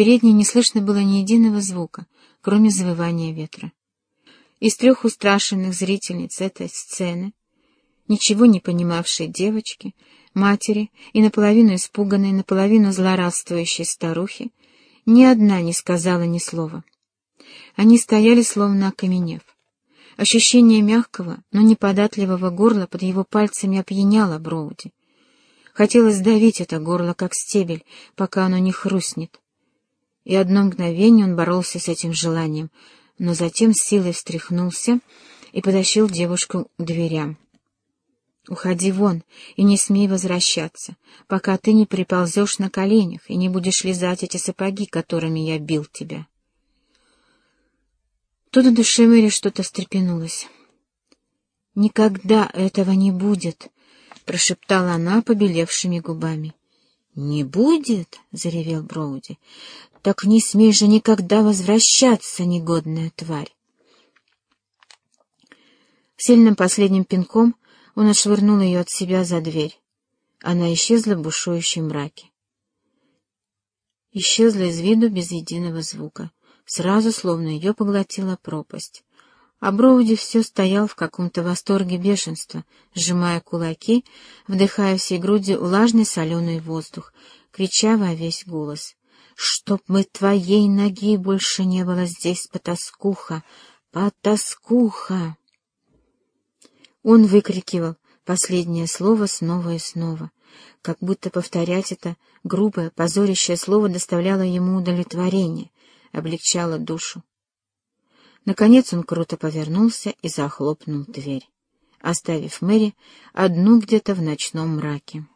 передней не слышно было ни единого звука, кроме завывания ветра. Из трех устрашенных зрительниц этой сцены, ничего не понимавшей девочки, матери и наполовину испуганной, наполовину злорадствующей старухи, ни одна не сказала ни слова. Они стояли, словно окаменев. Ощущение мягкого, но неподатливого горла под его пальцами опьяняло Броуди. Хотелось сдавить это горло, как стебель, пока оно не хрустнет. И одно мгновение он боролся с этим желанием, но затем силой встряхнулся и потащил девушку к дверям. «Уходи вон и не смей возвращаться, пока ты не приползешь на коленях и не будешь лизать эти сапоги, которыми я бил тебя». Тут в душе Мэри что-то встрепенулось. «Никогда этого не будет!» — прошептала она побелевшими губами. «Не будет?» — заревел Броуди. «Так не смей же никогда возвращаться, негодная тварь!» Сильным последним пинком он отшвырнул ее от себя за дверь. Она исчезла в бушующем мраке. Исчезла из виду без единого звука сразу словно ее поглотила пропасть. А Броуди все стоял в каком-то восторге бешенства, сжимая кулаки, вдыхая всей грудью влажный соленый воздух, крича во весь голос. «Чтоб мы твоей ноги больше не было здесь, потаскуха! Потаскуха!» Он выкрикивал последнее слово снова и снова, как будто повторять это грубое, позорящее слово доставляло ему удовлетворение, облегчало душу. Наконец он круто повернулся и захлопнул дверь, оставив Мэри одну где-то в ночном мраке.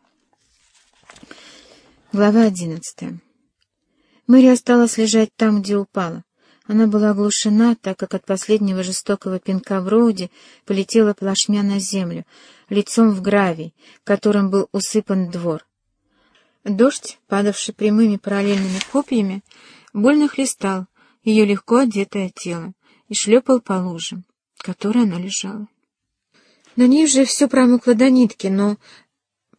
Глава одиннадцатая. Мэри осталась лежать там, где упала. Она была оглушена, так как от последнего жестокого пинка в роуде полетела плашмя на землю, лицом в гравий, которым был усыпан двор. Дождь, падавший прямыми параллельными копьями, больно хлестал ее легко одетое тело и шлепал по луже, которой она лежала. На ней уже все промокло до нитки, но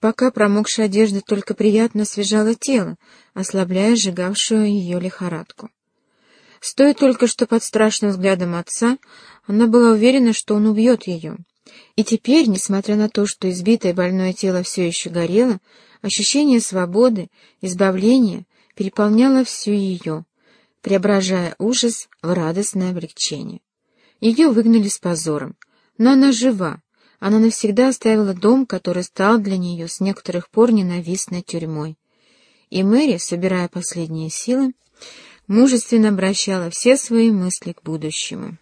пока промокшая одежда только приятно освежала тело, ослабляя сжигавшую ее лихорадку. Стоя только что под страшным взглядом отца, она была уверена, что он убьет ее. И теперь, несмотря на то, что избитое больное тело все еще горело, ощущение свободы, избавления переполняла всю ее, преображая ужас в радостное облегчение. Ее выгнали с позором, но она жива, она навсегда оставила дом, который стал для нее с некоторых пор ненавистной тюрьмой. И Мэри, собирая последние силы, мужественно обращала все свои мысли к будущему.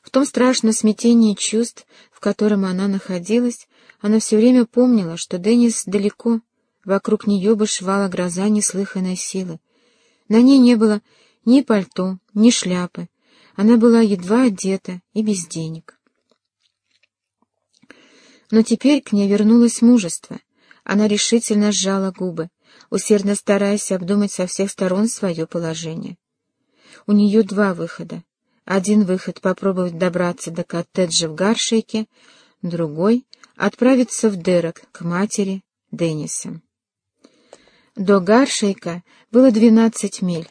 В том страшном смятении чувств, в котором она находилась, она все время помнила, что Деннис далеко, Вокруг нее бушевала гроза неслыханной силы. На ней не было ни пальто, ни шляпы. Она была едва одета и без денег. Но теперь к ней вернулось мужество. Она решительно сжала губы, усердно стараясь обдумать со всех сторон свое положение. У нее два выхода. Один выход — попробовать добраться до коттеджа в Гаршейке, другой — отправиться в Дерек к матери Денниса. До Гаршейка было двенадцать миль,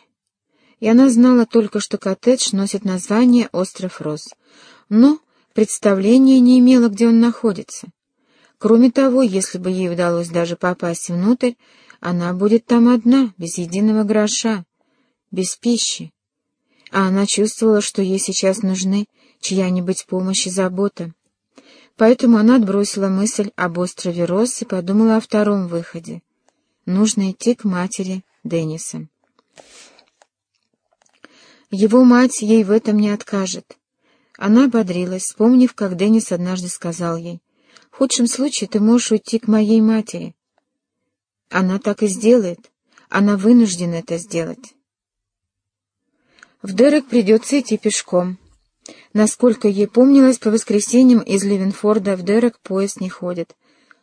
и она знала только, что коттедж носит название «Остров Роз», но представления не имела, где он находится. Кроме того, если бы ей удалось даже попасть внутрь, она будет там одна, без единого гроша, без пищи. А она чувствовала, что ей сейчас нужны чья-нибудь помощь и забота. Поэтому она отбросила мысль об острове Росс и подумала о втором выходе — нужно идти к матери Денниса. Его мать ей в этом не откажет. Она ободрилась, вспомнив, как Деннис однажды сказал ей, «В худшем случае ты можешь уйти к моей матери». Она так и сделает. Она вынуждена это сделать. В Дерек придется идти пешком. Насколько ей помнилось, по воскресеньям из Ливенфорда в Дерек поезд не ходит.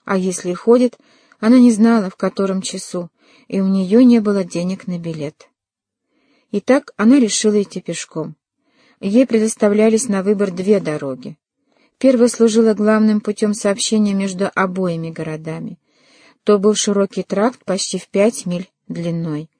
А если и ходит, она не знала, в котором часу, и у нее не было денег на билет. Итак, она решила идти пешком. Ей предоставлялись на выбор две дороги. Первая служила главным путем сообщения между обоими городами. То был широкий тракт почти в пять миль длиной.